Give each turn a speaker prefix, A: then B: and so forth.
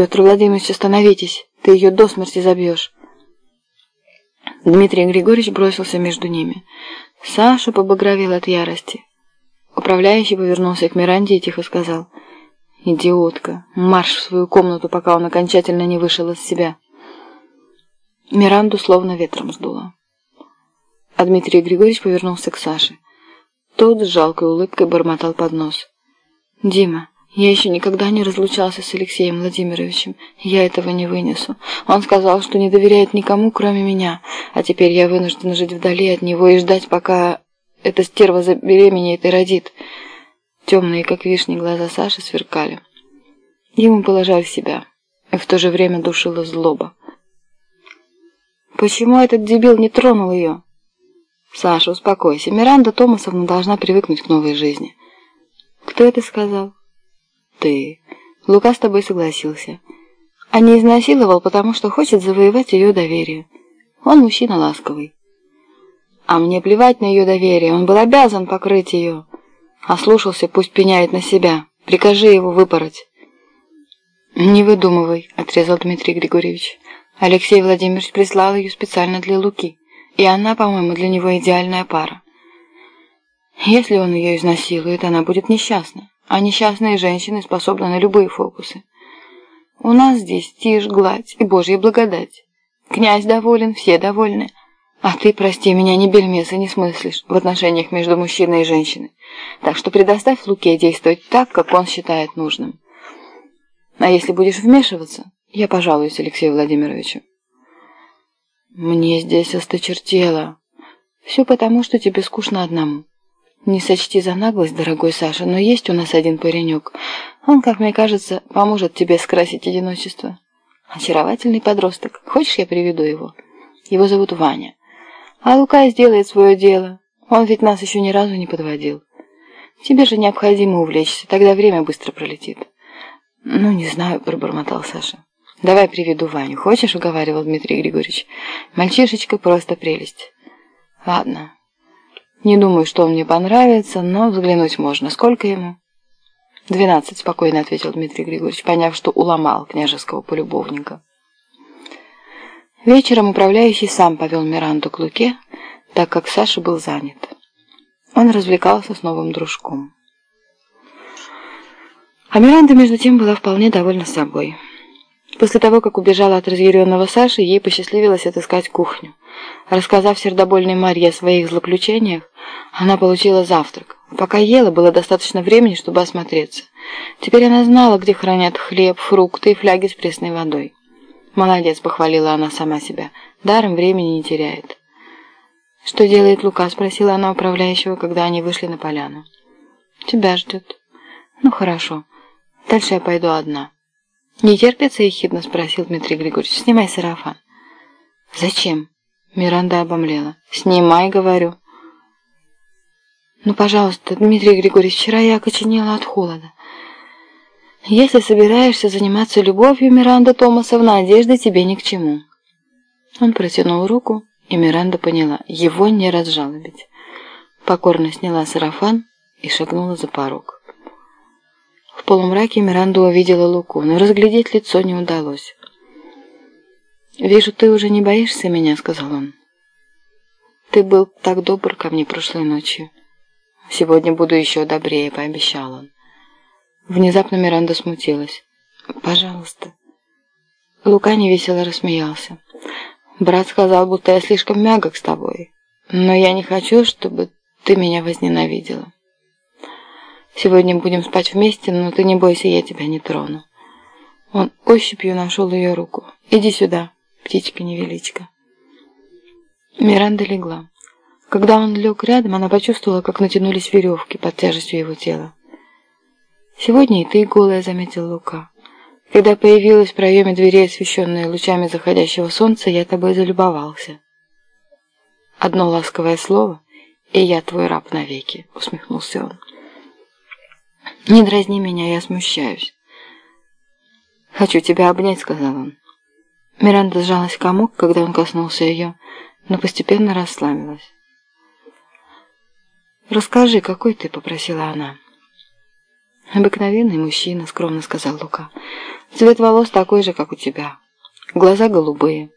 A: «Петр Владимирович, остановитесь! Ты ее до смерти забьешь!» Дмитрий Григорьевич бросился между ними. Саша побагровел от ярости. Управляющий повернулся к Миранде и тихо сказал «Идиотка! Марш в свою комнату, пока он окончательно не вышел из себя!» Миранду словно ветром сдуло. А Дмитрий Григорьевич повернулся к Саше. Тот с жалкой улыбкой бормотал под нос. «Дима, я еще никогда не разлучался с Алексеем Владимировичем. Я этого не вынесу. Он сказал, что не доверяет никому, кроме меня. А теперь я вынуждена жить вдали от него и ждать, пока эта стерва забеременеет и родит». Темные, как вишни, глаза Саши сверкали. Ему было жаль себя, и в то же время душила злоба. Почему этот дебил не тронул ее? Саша, успокойся. Миранда Томасовна должна привыкнуть к новой жизни. Кто это сказал? Ты. Лука с тобой согласился. А не изнасиловал, потому что хочет завоевать ее доверие. Он мужчина ласковый. А мне плевать на ее доверие. Он был обязан покрыть ее. Ослушался, пусть пеняет на себя. Прикажи его выпороть. «Не выдумывай», — отрезал Дмитрий Григорьевич. Алексей Владимирович прислал ее специально для Луки, и она, по-моему, для него идеальная пара. Если он ее изнасилует, она будет несчастна, а несчастные женщины способны на любые фокусы. У нас здесь тишь, гладь и божья благодать. Князь доволен, все довольны. А ты, прости меня, ни бельмеса не смыслишь в отношениях между мужчиной и женщиной. Так что предоставь Луке действовать так, как он считает нужным. А если будешь вмешиваться, я пожалуюсь Алексею Владимировичу. Мне здесь осточертело. Все потому, что тебе скучно одному. Не сочти за наглость, дорогой Саша, но есть у нас один паренек. Он, как мне кажется, поможет тебе скрасить одиночество. Очаровательный подросток. Хочешь, я приведу его? Его зовут Ваня. А Лука сделает свое дело. Он ведь нас еще ни разу не подводил. Тебе же необходимо увлечься, тогда время быстро пролетит. Ну, не знаю, пробормотал Саша. «Давай приведу Ваню. Хочешь?» — уговаривал Дмитрий Григорьевич. «Мальчишечка просто прелесть». «Ладно. Не думаю, что он мне понравится, но взглянуть можно. Сколько ему?» «Двенадцать», — спокойно ответил Дмитрий Григорьевич, поняв, что уломал княжеского полюбовника. Вечером управляющий сам повел Миранду к Луке, так как Саша был занят. Он развлекался с новым дружком. А Миранда, между тем, была вполне довольна собой. После того, как убежала от разъяренного Саши, ей посчастливилось отыскать кухню. Рассказав сердобольной Марье о своих злоключениях, она получила завтрак. Пока ела, было достаточно времени, чтобы осмотреться. Теперь она знала, где хранят хлеб, фрукты и фляги с пресной водой. «Молодец», — похвалила она сама себя, — «даром времени не теряет». «Что делает Лука?» — спросила она управляющего, когда они вышли на поляну. «Тебя ждет». «Ну, хорошо. Дальше я пойду одна». «Не терпится?» – ехидно спросил Дмитрий Григорьевич. «Снимай сарафан». «Зачем?» – Миранда обомлела. «Снимай, говорю». «Ну, пожалуйста, Дмитрий Григорьевич, вчера я окоченела от холода. Если собираешься заниматься любовью, Миранда Томасовна, одежда тебе ни к чему». Он протянул руку, и Миранда поняла, его не разжалобить. Покорно сняла сарафан и шагнула за порог. Полумраке Миранда увидела Луку, но разглядеть лицо не удалось. «Вижу, ты уже не боишься меня», — сказал он. «Ты был так добр ко мне прошлой ночью. Сегодня буду еще добрее», — пообещал он. Внезапно Миранда смутилась. «Пожалуйста». Лука невесело рассмеялся. «Брат сказал, будто я слишком мягок с тобой. Но я не хочу, чтобы ты меня возненавидела». Сегодня будем спать вместе, но ты не бойся, я тебя не трону. Он ощупью нашел ее руку. Иди сюда, птичка-невеличка. Миранда легла. Когда он лег рядом, она почувствовала, как натянулись веревки под тяжестью его тела. «Сегодня и ты голая», — заметил Лука. «Когда появилась в проеме двери, освещенная лучами заходящего солнца, я тобой залюбовался». «Одно ласковое слово, и я твой раб навеки», — усмехнулся он. «Не дразни меня, я смущаюсь». «Хочу тебя обнять», — сказал он. Миранда сжалась в комок, когда он коснулся ее, но постепенно расслабилась. «Расскажи, какой ты?» — попросила она. «Обыкновенный мужчина», — скромно сказал Лука. Цвет волос такой же, как у тебя. Глаза голубые.